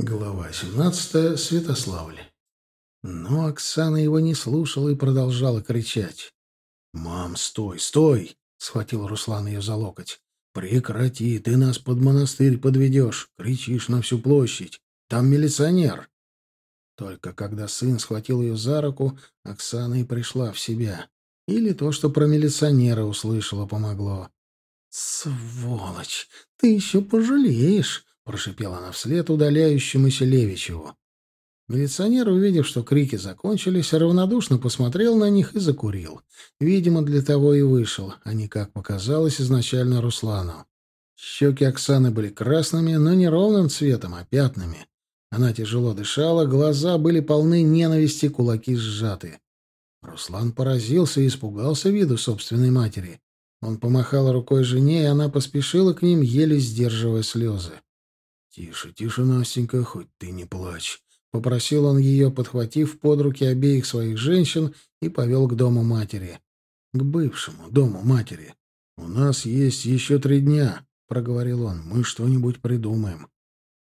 Глава 17. Святославль. Но Оксана его не слушала и продолжала кричать. «Мам, стой, стой!» — схватил Руслан ее за локоть. «Прекрати, ты нас под монастырь подведешь, кричишь на всю площадь. Там милиционер!» Только когда сын схватил ее за руку, Оксана и пришла в себя. Или то, что про милиционера услышала, помогло. «Сволочь! Ты еще пожалеешь!» Прошипела она вслед удаляющемуся Левичеву. Милиционер, увидев, что крики закончились, равнодушно посмотрел на них и закурил. Видимо, для того и вышел, а не, как показалось, изначально Руслану. Щеки Оксаны были красными, но не ровным цветом, а пятнами. Она тяжело дышала, глаза были полны ненависти, кулаки сжаты. Руслан поразился и испугался виду собственной матери. Он помахал рукой жене, и она поспешила к ним, еле сдерживая слезы. «Тише, тише, Настенька, хоть ты не плачь», — попросил он ее, подхватив под руки обеих своих женщин и повел к дому матери. К бывшему дому матери. «У нас есть еще три дня», — проговорил он. «Мы что-нибудь придумаем».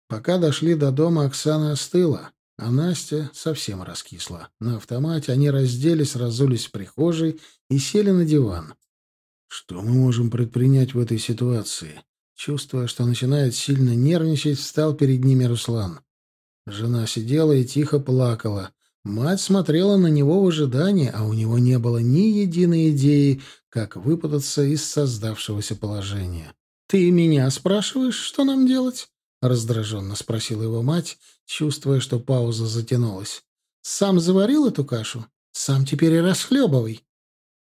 Пока дошли до дома, Оксана остыла, а Настя совсем раскисла. На автомате они разделись, разулись в прихожей и сели на диван. «Что мы можем предпринять в этой ситуации?» Чувствуя, что начинает сильно нервничать, встал перед ними Руслан. Жена сидела и тихо плакала. Мать смотрела на него в ожидании, а у него не было ни единой идеи, как выпутаться из создавшегося положения. «Ты меня спрашиваешь, что нам делать?» — раздраженно спросила его мать, чувствуя, что пауза затянулась. «Сам заварил эту кашу? Сам теперь и расхлебывай».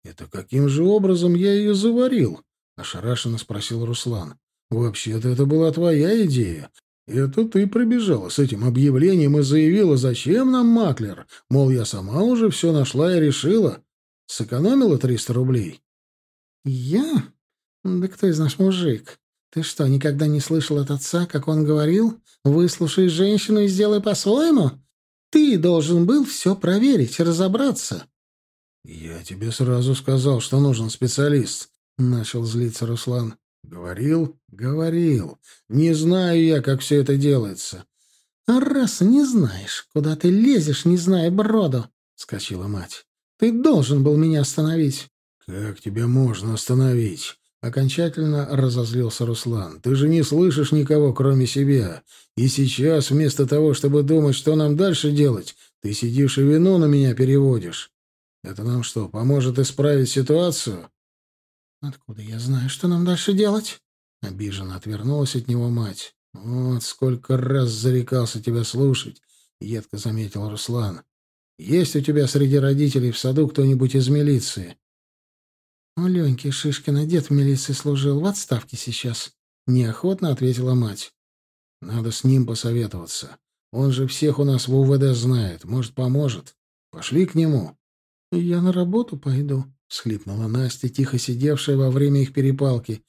«Это каким же образом я ее заварил?» — ошарашенно спросил Руслан. «Вообще-то это была твоя идея. Это ты прибежала с этим объявлением и заявила, зачем нам маклер? Мол, я сама уже все нашла и решила. Сэкономила триста рублей». «Я? Да кто из нас мужик? Ты что, никогда не слышал от отца, как он говорил? Выслушай женщину и сделай по-своему? Ты должен был все проверить, разобраться». «Я тебе сразу сказал, что нужен специалист», — начал злиться Руслан. Говорил, говорил. Не знаю я, как все это делается. А раз не знаешь, куда ты лезешь, не зная броду, скачила мать. Ты должен был меня остановить. Как тебя можно остановить? Окончательно разозлился Руслан. Ты же не слышишь никого, кроме себя. И сейчас, вместо того, чтобы думать, что нам дальше делать, ты сидишь и вину на меня переводишь. Это нам что, поможет исправить ситуацию? «Откуда я знаю, что нам дальше делать?» Обиженно отвернулась от него мать. «Вот сколько раз зарекался тебя слушать», — едко заметил Руслан. «Есть у тебя среди родителей в саду кто-нибудь из милиции?» «У Леньки Шишкина дед в милиции служил, в отставке сейчас», — неохотно ответила мать. «Надо с ним посоветоваться. Он же всех у нас в УВД знает. Может, поможет. Пошли к нему». «Я на работу пойду», — всхлипнула Настя, тихо сидевшая во время их перепалки.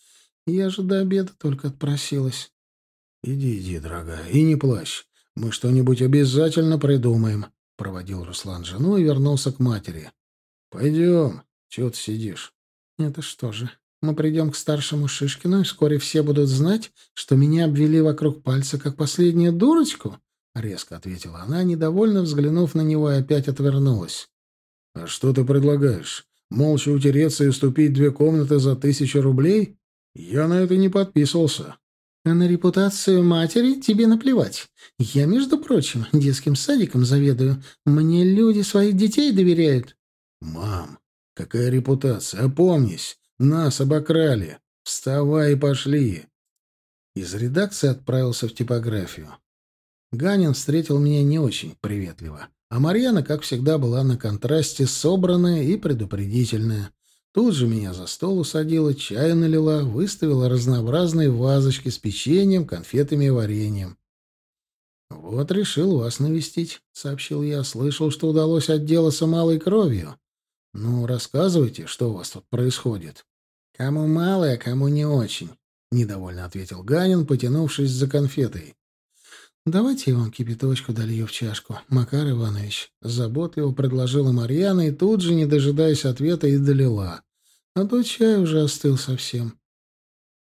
«Я же до обеда только отпросилась». «Иди, иди, дорогая, и не плачь. Мы что-нибудь обязательно придумаем», — проводил Руслан жену и вернулся к матери. «Пойдем. Чего ты сидишь?» «Это что же, мы придем к старшему Шишкину, и вскоре все будут знать, что меня обвели вокруг пальца, как последнюю дурочку?» — резко ответила она, недовольно взглянув на него, и опять отвернулась. «А что ты предлагаешь? Молча утереться и уступить две комнаты за тысячу рублей? Я на это не подписывался. А на репутацию матери тебе наплевать. Я, между прочим, детским садиком заведую. Мне люди своих детей доверяют. Мам, какая репутация? Опомнись. Нас обокрали. Вставай и пошли. Из редакции отправился в типографию. Ганин встретил меня не очень приветливо. А Марьяна, как всегда, была на контрасте собранная и предупредительная. Тут же меня за стол усадила, чай налила, выставила разнообразные вазочки с печеньем, конфетами и вареньем. «Вот решил вас навестить», — сообщил я. «Слышал, что удалось отделаться малой кровью. Ну, рассказывайте, что у вас тут происходит». «Кому малая, кому не очень», — недовольно ответил Ганин, потянувшись за конфетой. «Давайте я вам кипяточку долью в чашку, Макар Иванович», — заботливо предложила Марьяна и тут же, не дожидаясь ответа, и долила. А то чай уже остыл совсем.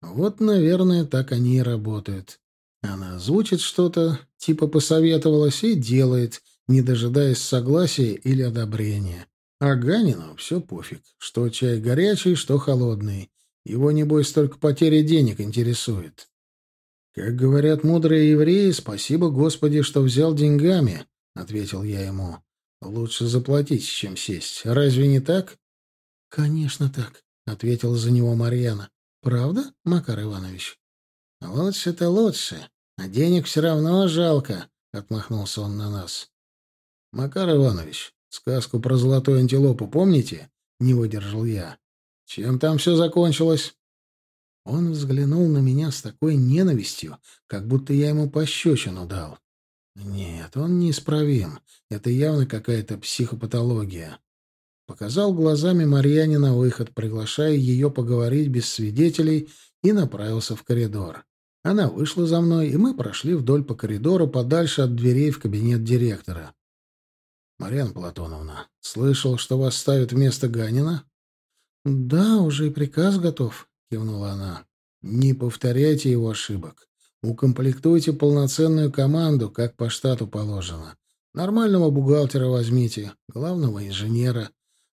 Вот, наверное, так они и работают. Она озвучит что-то, типа посоветовалась и делает, не дожидаясь согласия или одобрения. А Ганину все пофиг, что чай горячий, что холодный. Его, небось, только потеря денег интересует. «Как говорят мудрые евреи, спасибо Господи, что взял деньгами», — ответил я ему. «Лучше заплатить, чем сесть. Разве не так?» «Конечно так», — ответила за него Марьяна. «Правда, Макар Иванович?» «Лучше-то лучше, а денег все равно жалко», — отмахнулся он на нас. «Макар Иванович, сказку про золотую антилопу помните?» — не выдержал я. «Чем там все закончилось?» Он взглянул на меня с такой ненавистью, как будто я ему пощечину дал. Нет, он неисправим. Это явно какая-то психопатология. Показал глазами Марьяне на выход, приглашая ее поговорить без свидетелей, и направился в коридор. Она вышла за мной, и мы прошли вдоль по коридору, подальше от дверей в кабинет директора. «Марьяна Платоновна, слышал, что вас ставят вместо Ганина?» «Да, уже и приказ готов», — кивнула она. «Не повторяйте его ошибок. Укомплектуйте полноценную команду, как по штату положено. Нормального бухгалтера возьмите, главного инженера.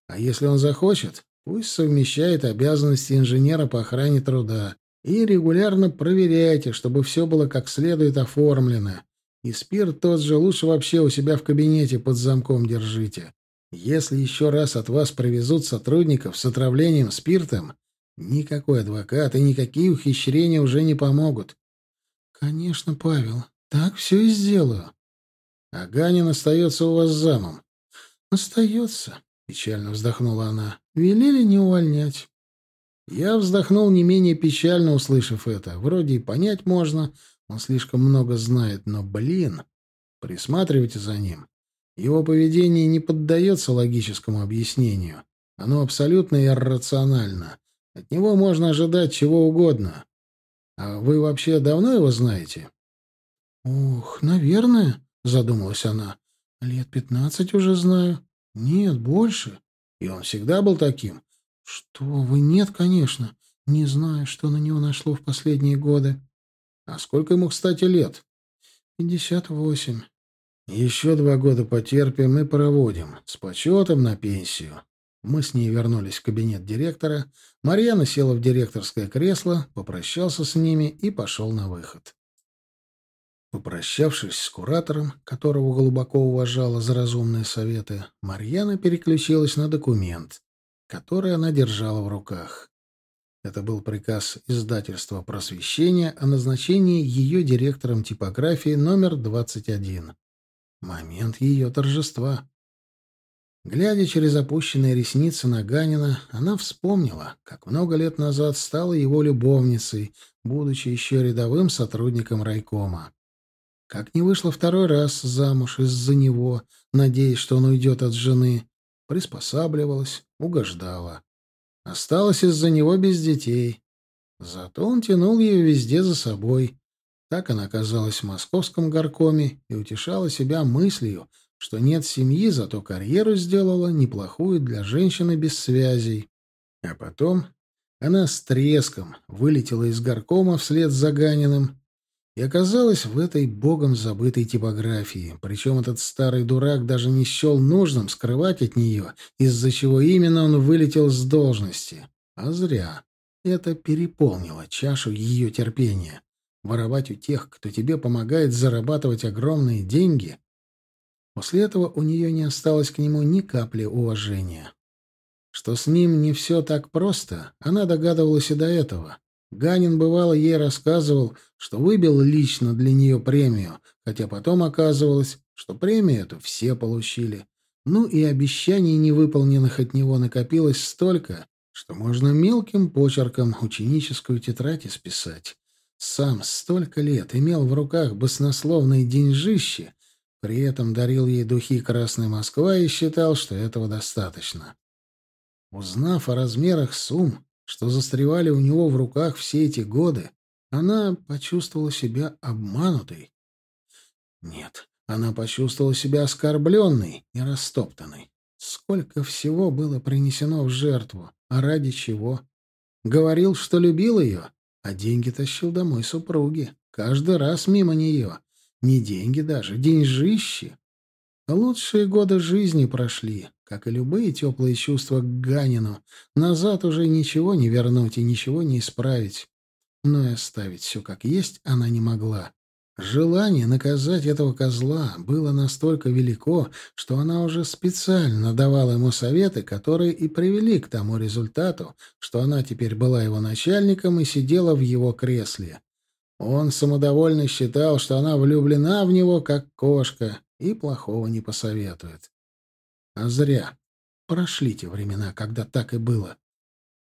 А если он захочет, пусть совмещает обязанности инженера по охране труда. И регулярно проверяйте, чтобы все было как следует оформлено. И спирт тот же лучше вообще у себя в кабинете под замком держите. Если еще раз от вас привезут сотрудников с отравлением спиртом, никакой адвокат и никакие ухищрения уже не помогут. — Конечно, Павел, так все и сделаю. — А Ганин остается у вас замом? — Остается, — печально вздохнула она. — Велели не увольнять. Я вздохнул не менее печально, услышав это. Вроде и понять можно, он слишком много знает, но, блин, присматривайте за ним. Его поведение не поддается логическому объяснению. Оно абсолютно иррационально. От него можно ожидать чего угодно. А вы вообще давно его знаете? Ох, наверное, задумалась она. Лет пятнадцать уже знаю. Нет, больше. И он всегда был таким. Что вы, нет, конечно. Не знаю, что на него нашло в последние годы. А сколько ему, кстати, лет? Пятьдесят восемь. Еще два года потерпим и проводим. С почетом на пенсию. Мы с ней вернулись в кабинет директора. Марьяна села в директорское кресло, попрощался с ними и пошел на выход. Попрощавшись с куратором, которого глубоко уважала за разумные советы, Марьяна переключилась на документ, который она держала в руках. Это был приказ издательства «Просвещение» о назначении ее директором типографии номер 21. Момент ее торжества. Глядя через опущенные ресницы на Ганина, она вспомнила, как много лет назад стала его любовницей, будучи еще рядовым сотрудником райкома. Как не вышла второй раз замуж из-за него, надеясь, что он уйдет от жены, приспосабливалась, угождала. Осталась из-за него без детей. Зато он тянул ее везде за собой, так она оказалась в московском горкоме и утешала себя мыслью, что нет семьи, зато карьеру сделала неплохую для женщины без связей. А потом она с треском вылетела из горкома вслед за Ганиным и оказалась в этой богом забытой типографии. Причем этот старый дурак даже не счел нужным скрывать от нее, из-за чего именно он вылетел с должности. А зря. Это переполнило чашу ее терпения воровать у тех, кто тебе помогает зарабатывать огромные деньги, после этого у нее не осталось к нему ни капли уважения. Что с ним не все так просто, она догадывалась и до этого. Ганин, бывало, ей рассказывал, что выбил лично для нее премию, хотя потом оказывалось, что премию эту все получили. Ну и обещаний невыполненных от него накопилось столько, что можно мелким почерком ученическую тетрадь исписать. Сам столько лет имел в руках баснословные деньжищи, при этом дарил ей духи «Красная Москва» и считал, что этого достаточно. Узнав о размерах сумм, что застревали у него в руках все эти годы, она почувствовала себя обманутой. Нет, она почувствовала себя оскорбленной и растоптанной. Сколько всего было принесено в жертву, а ради чего? Говорил, что любил ее, а деньги тащил домой супруги. Каждый раз мимо нее. Не деньги даже, деньжищи. Лучшие годы жизни прошли, как и любые теплые чувства к Ганину. Назад уже ничего не вернуть и ничего не исправить. Но и оставить все как есть она не могла. Желание наказать этого козла было настолько велико, что она уже специально давала ему советы, которые и привели к тому результату, что она теперь была его начальником и сидела в его кресле. Он самодовольно считал, что она влюблена в него, как кошка, и плохого не посоветует. А зря. Прошли те времена, когда так и было.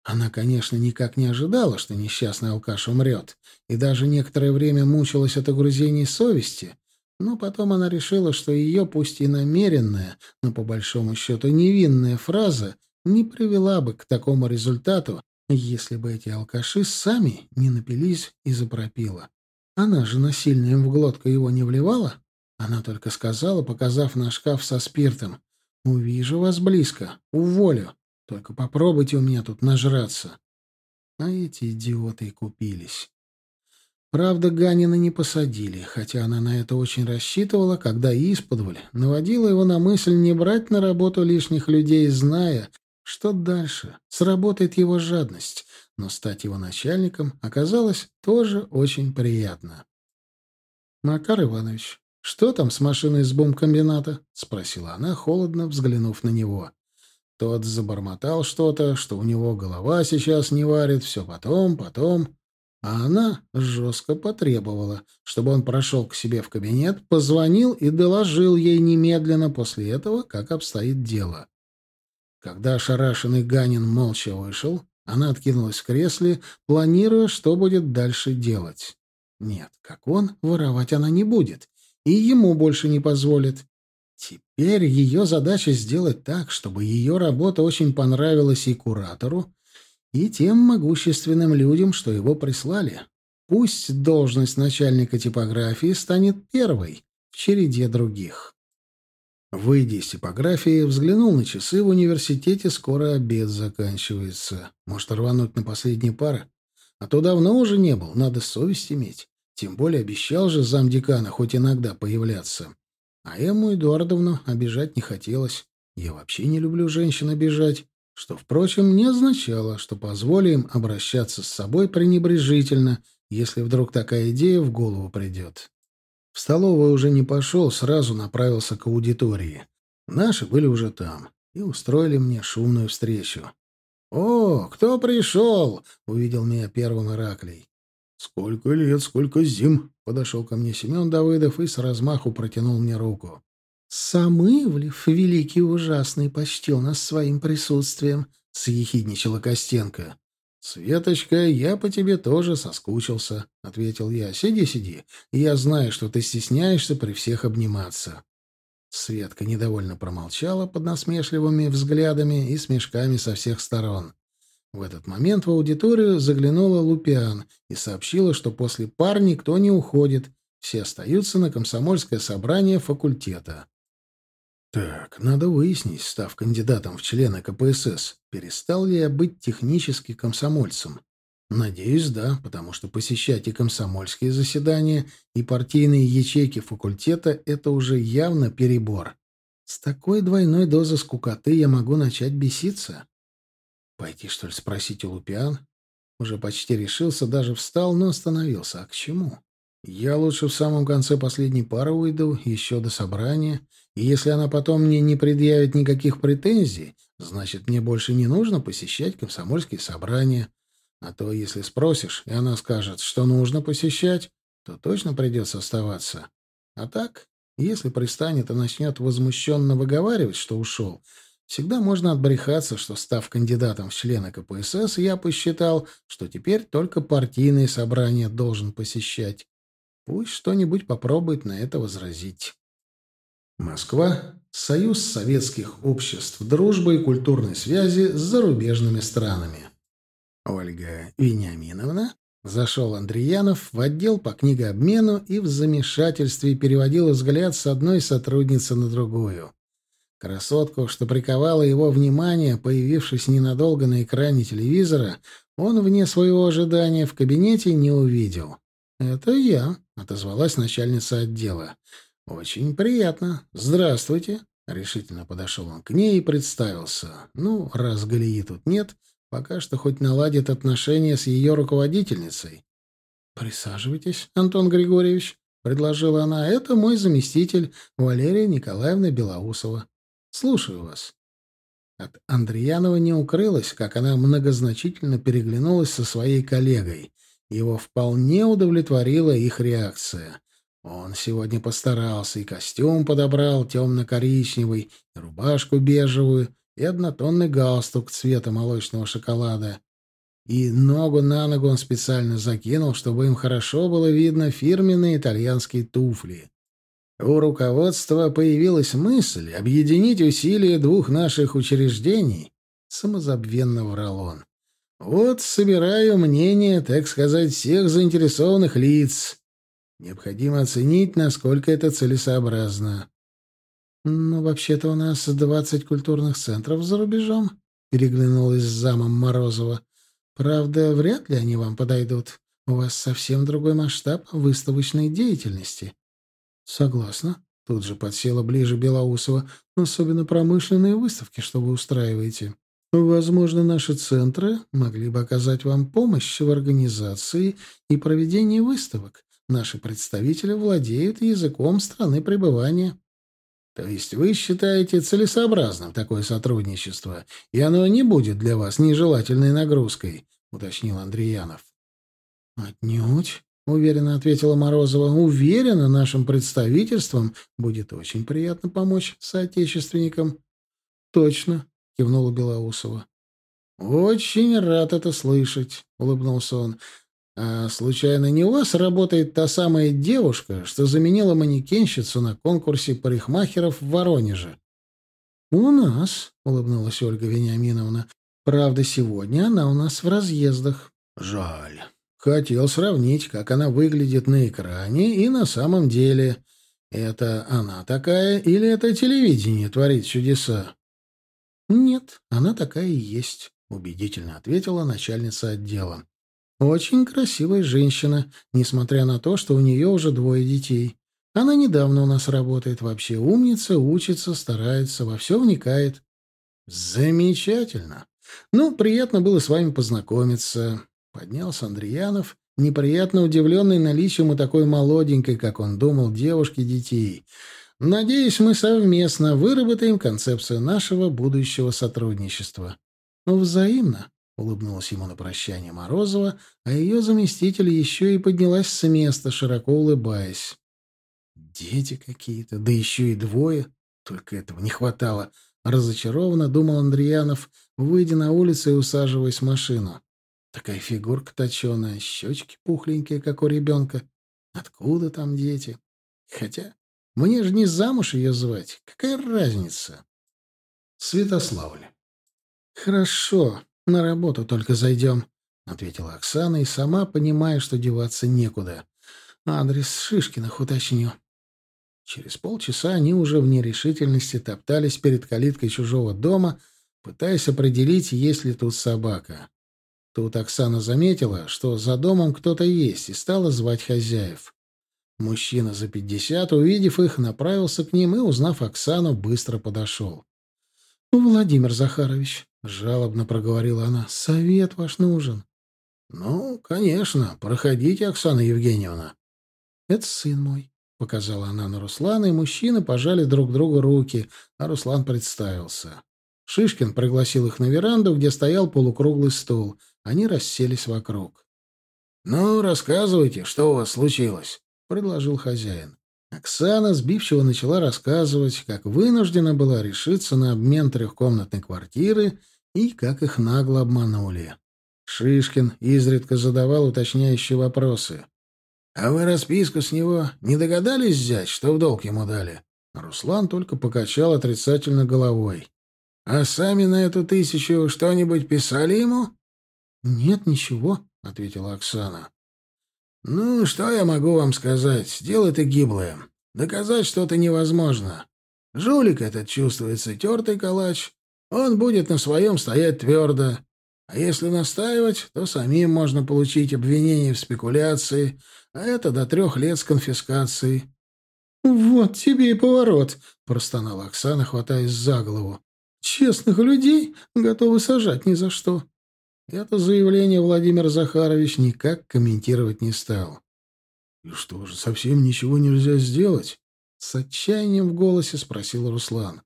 Она, конечно, никак не ожидала, что несчастный алкаш умрет, и даже некоторое время мучилась от огрузений совести, но потом она решила, что ее, пусть и намеренная, но по большому счету невинная фраза не привела бы к такому результату, если бы эти алкаши сами не напились и запропила. Она же насильно им в глотку его не вливала. Она только сказала, показав на шкаф со спиртом, «Увижу вас близко, уволю». Только попробуйте у меня тут нажраться. А эти идиоты и купились. Правда, Ганина не посадили, хотя она на это очень рассчитывала, когда исподволь наводила его на мысль не брать на работу лишних людей, зная, что дальше сработает его жадность, но стать его начальником оказалось тоже очень приятно. «Макар Иванович, что там с машиной с бомбкомбината?» — спросила она, холодно взглянув на него. Тот забормотал что-то, что у него голова сейчас не варит, все потом, потом. А она жестко потребовала, чтобы он прошел к себе в кабинет, позвонил и доложил ей немедленно после этого, как обстоит дело. Когда ошарашенный Ганин молча вышел, она откинулась в кресле, планируя, что будет дальше делать. Нет, как он, воровать она не будет, и ему больше не позволит. Теперь ее задача сделать так, чтобы ее работа очень понравилась и куратору, и тем могущественным людям, что его прислали. Пусть должность начальника типографии станет первой в череде других. Выйдя из типографии, взглянул на часы в университете, скоро обед заканчивается. Может, рвануть на последние пары? А то давно уже не был, надо совесть иметь. Тем более обещал же замдекана хоть иногда появляться. А Эмму Эдуардовну обижать не хотелось. Я вообще не люблю женщин обижать, что, впрочем, не означало, что позволю им обращаться с собой пренебрежительно, если вдруг такая идея в голову придет. В столовую уже не пошел, сразу направился к аудитории. Наши были уже там и устроили мне шумную встречу. «О, кто пришел?» — увидел меня первым Ираклий. «Сколько лет, сколько зим!» — подошел ко мне Семен Давыдов и с размаху протянул мне руку. «Сам Ивлев, великий ужасный, почтил нас своим присутствием», — съехидничала Костенко. «Светочка, я по тебе тоже соскучился», — ответил я. «Сиди, сиди. Я знаю, что ты стесняешься при всех обниматься». Светка недовольно промолчала под насмешливыми взглядами и смешками со всех сторон. В этот момент в аудиторию заглянула Лупиан и сообщила, что после пар никто не уходит, все остаются на комсомольское собрание факультета. Так, надо выяснить, став кандидатом в члены КПСС, перестал ли я быть технически комсомольцем. Надеюсь, да, потому что посещать и комсомольские заседания, и партийные ячейки факультета — это уже явно перебор. С такой двойной дозой скукоты я могу начать беситься. Пойти, что ли, спросить у Лупиан? Уже почти решился, даже встал, но остановился. А к чему? Я лучше в самом конце последней пары уйду, еще до собрания. И если она потом мне не предъявит никаких претензий, значит, мне больше не нужно посещать комсомольские собрания. А то, если спросишь, и она скажет, что нужно посещать, то точно придется оставаться. А так, если пристанет и начнет возмущенно выговаривать, что ушел, Всегда можно отбрехаться, что, став кандидатом в члены КПСС, я посчитал, что теперь только партийные собрания должен посещать. Пусть что-нибудь попробует на это возразить. Москва. Союз советских обществ дружбы и культурной связи с зарубежными странами. Ольга Вениаминовна. Зашел Андреянов в отдел по книгообмену и в замешательстве переводил взгляд с одной сотрудницы на другую. Красотку, что приковала его внимание, появившись ненадолго на экране телевизора, он вне своего ожидания в кабинете не увидел. «Это я», — отозвалась начальница отдела. «Очень приятно. Здравствуйте». Решительно подошел он к ней и представился. «Ну, раз Галии тут нет, пока что хоть наладит отношения с ее руководительницей». «Присаживайтесь, Антон Григорьевич», — предложила она. «Это мой заместитель, Валерия Николаевна Белоусова. Слушаю вас». От Андреянова не укрылось, как она многозначительно переглянулась со своей коллегой. Его вполне удовлетворила их реакция. Он сегодня постарался, и костюм подобрал темно-коричневый, рубашку бежевую, и однотонный галстук цвета молочного шоколада. И ногу на ногу он специально закинул, чтобы им хорошо было видно фирменные итальянские туфли. У руководства появилась мысль объединить усилия двух наших учреждений, самозабвенно врал он. Вот собираю мнение, так сказать, всех заинтересованных лиц. Необходимо оценить, насколько это целесообразно. «Ну, вообще-то у нас двадцать культурных центров за рубежом», — переглянулась с замом Морозова. «Правда, вряд ли они вам подойдут. У вас совсем другой масштаб выставочной деятельности». «Согласна», — тут же подсела ближе Белоусова. «Особенно промышленные выставки, что вы устраиваете». Возможно, наши центры могли бы оказать вам помощь в организации и проведении выставок. Наши представители владеют языком страны пребывания. То есть вы считаете целесообразным такое сотрудничество, и оно не будет для вас нежелательной нагрузкой, уточнил Андреянов. Отнюдь, уверенно ответила Морозова. Уверена, нашим представительствам будет очень приятно помочь соотечественникам. Точно, — кивнула Белоусова. «Очень рад это слышать», — улыбнулся он. «А случайно не у вас работает та самая девушка, что заменила манекенщицу на конкурсе парикмахеров в Воронеже?» «У нас», — улыбнулась Ольга Вениаминовна. «Правда, сегодня она у нас в разъездах». «Жаль. Хотел сравнить, как она выглядит на экране и на самом деле. Это она такая или это телевидение творит чудеса?» «Нет, она такая и есть», — убедительно ответила начальница отдела. «Очень красивая женщина, несмотря на то, что у нее уже двое детей. Она недавно у нас работает, вообще умница, учится, старается, во все вникает». «Замечательно! Ну, приятно было с вами познакомиться», — поднялся Андреянов, неприятно удивленный наличием у такой молоденькой, как он думал, девушки детей — Надеюсь, мы совместно выработаем концепцию нашего будущего сотрудничества. Ну, взаимно, улыбнулась ему на прощание Морозова, а ее заместитель еще и поднялась с места, широко улыбаясь. Дети какие-то, да еще и двое. Только этого не хватало. Разочарованно думал Андреянов, выйдя на улицу и усаживаясь в машину. Такая фигурка точеная, щечки пухленькие, как у ребенка. Откуда там дети? Хотя мне же не замуж ее звать. Какая разница? Святославль. Хорошо, на работу только зайдем, — ответила Оксана и сама, понимая, что деваться некуда. Адрес Шишкиных уточню. Через полчаса они уже в нерешительности топтались перед калиткой чужого дома, пытаясь определить, есть ли тут собака. Тут Оксана заметила, что за домом кто-то есть, и стала звать хозяев. Мужчина за пятьдесят, увидев их, направился к ним и, узнав Оксану, быстро подошел. «Владимир Захарович», — жалобно проговорила она, — «совет ваш нужен». «Ну, конечно. Проходите, Оксана Евгеньевна». «Это сын мой», — показала она на Руслана, и мужчины пожали друг другу руки, а Руслан представился. Шишкин пригласил их на веранду, где стоял полукруглый стол. Они расселись вокруг. «Ну, рассказывайте, что у вас случилось?» Предложил хозяин. Оксана сбивчиво начала рассказывать, как вынуждена была решиться на обмен трехкомнатной квартиры и как их нагло обманули. Шишкин изредка задавал уточняющие вопросы. «А вы расписку с него не догадались взять, что в долг ему дали?» Руслан только покачал отрицательно головой. «А сами на эту тысячу что-нибудь писали ему?» «Нет, ничего», — ответила Оксана. «Ну, что я могу вам сказать? Дело-то гиблое. Доказать что-то невозможно. Жулик этот чувствуется тертый калач. Он будет на своем стоять твердо. А если настаивать, то самим можно получить обвинение в спекуляции, а это до трех лет с конфискацией. «Вот тебе и поворот», — простонала Оксана, хватаясь за голову. «Честных людей готовы сажать ни за что». Это заявление Владимир Захарович никак комментировать не стал. «И что же, совсем ничего нельзя сделать?» С отчаянием в голосе спросил Руслан.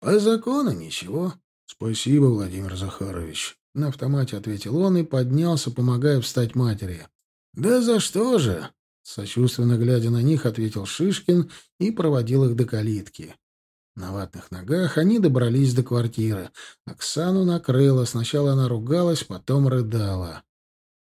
«По закону ничего». «Спасибо, Владимир Захарович», — на автомате ответил он и поднялся, помогая встать матери. «Да за что же?» Сочувственно глядя на них, ответил Шишкин и проводил их до калитки. На ватных ногах они добрались до квартиры. Оксану накрыло. Сначала она ругалась, потом рыдала.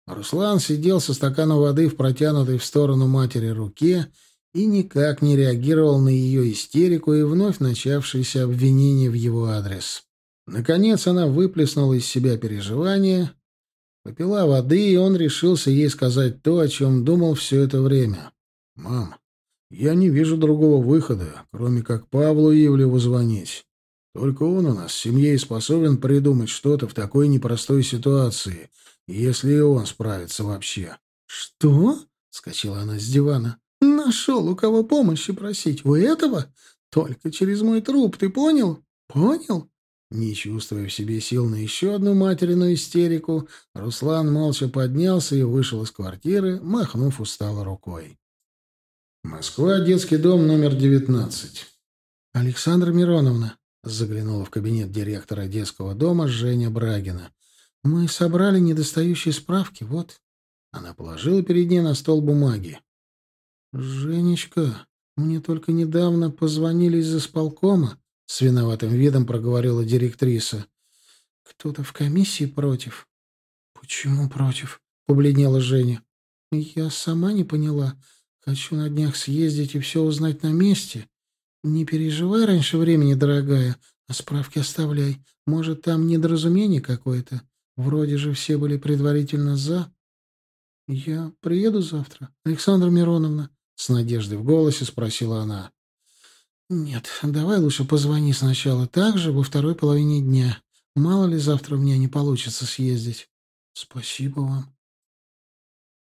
Руслан сидел со стаканом воды в протянутой в сторону матери руке и никак не реагировал на ее истерику и вновь начавшиеся обвинения в его адрес. Наконец она выплеснула из себя переживания Попила воды, и он решился ей сказать то, о чем думал все это время. «Мам, я не вижу другого выхода, кроме как Павлу Ивлеву звонить. Только он у нас в семье и способен придумать что-то в такой непростой ситуации, если и он справится вообще». «Что?» — скачала она с дивана. «Нашел, у кого помощи просить. Вы этого? Только через мой труп, ты понял? Понял? Не чувствуя в себе сил на еще одну материную истерику, Руслан молча поднялся и вышел из квартиры, махнув устало рукой. Москва, детский дом номер 19. Александра Мироновна заглянула в кабинет директора детского дома Женя Брагина. Мы собрали недостающие справки, вот. Она положила перед ней на стол бумаги. Женечка, мне только недавно позвонили из исполкома. С виноватым видом проговорила директриса. Кто-то в комиссии против. Почему против? Побледнела Женя. Я сама не поняла. Хочу на днях съездить и все узнать на месте. Не переживай раньше времени, дорогая, а справки оставляй. Может, там недоразумение какое-то. Вроде же все были предварительно «за». «Я приеду завтра, Александра Мироновна?» — с надеждой в голосе спросила она. «Нет, давай лучше позвони сначала так же, во второй половине дня. Мало ли завтра у меня не получится съездить». «Спасибо вам».